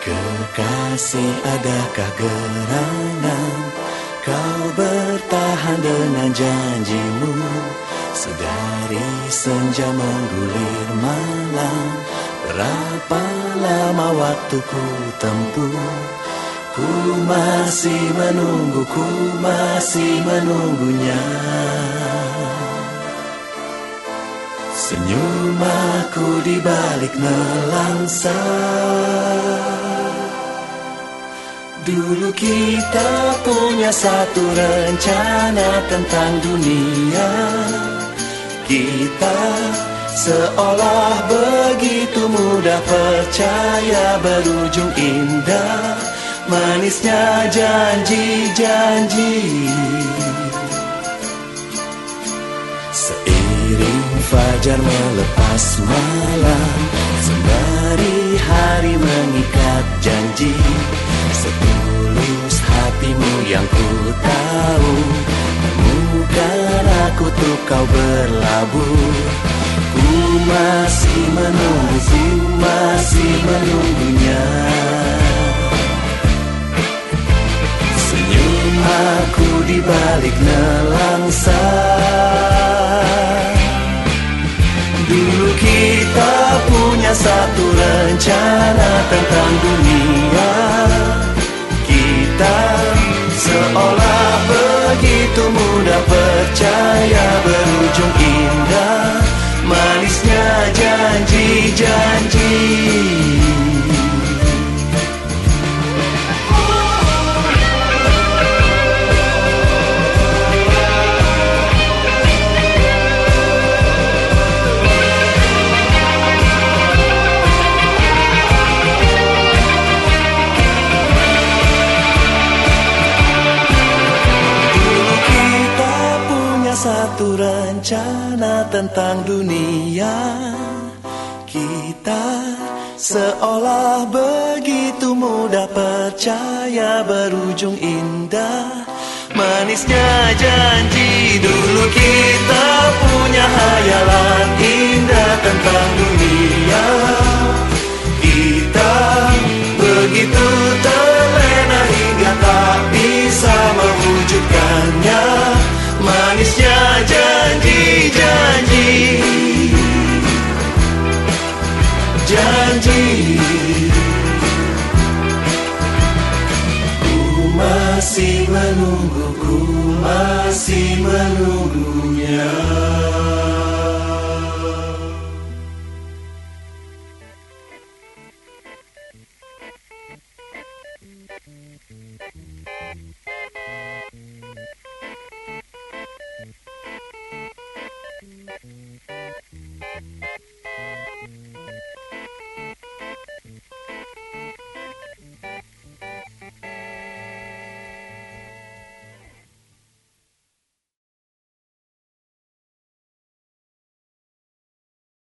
Kasih adakah gerangan? Kau bertahan dengan janjimu. Sedari senja menggulir malam Berapa lama waktuku tempuh? Ku masih menunggu, ku masih menunggunya. Senyum aku di balik nelangsa Dulu kita punya satu rencana tentang dunia. Kita seolah begitu mudah percaya berujung indah Manisnya janji-janji. Seiring fajar melepas malam Sembari hari mengikat janji. Setulus hatimu yang ku tahu. Temukan aku tuh kau berlabuh. Ku masih menunggu, ku masih menunggunya. Senyum aku di balik nelangsa. Dulu kita punya satu rencana tentang dunia Seolah begitu mudah percaya satu rencana tentang dunia. Kita seolah begitu mudah percaya berujung indah. Manisnya janji dulu kita masih menunggu, ku masih menunggunya